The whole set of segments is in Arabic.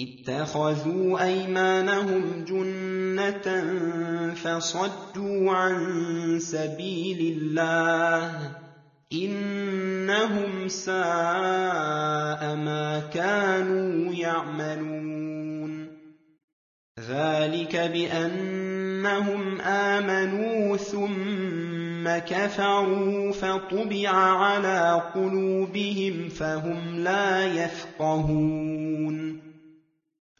اتخذوا أيمانهم جنة فصدوا عن سبيل الله إنهم ساء ما كانوا يعملون. ذلك بأنهم آمنوا ثم كفروا فطبع على قلوبهم فهم لا يفقهون.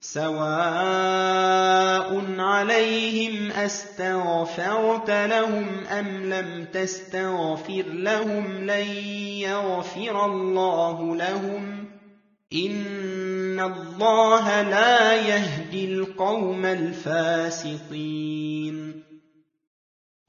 سواء عليهم أستغفرت لهم أم لم تستغفر لهم لن يغفر الله لهم إن الله لا يهدي القوم الفاسقين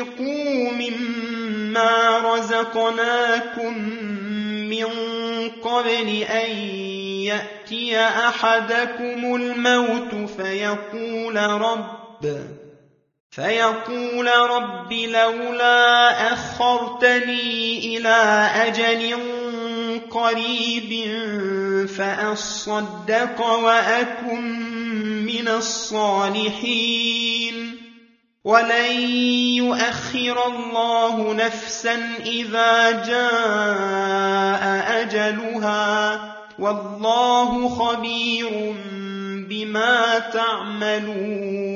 وأنفقوا مما رزقناكم من قبل أن يأتي أحدكم الموت فيقول رب فيقول رب لولا أخرتني إلى أجل قريب فأصدق وأكن من الصالحين. ولن يؤخر الله نفسا إذا جاء أجلها والله خبير بما تعملون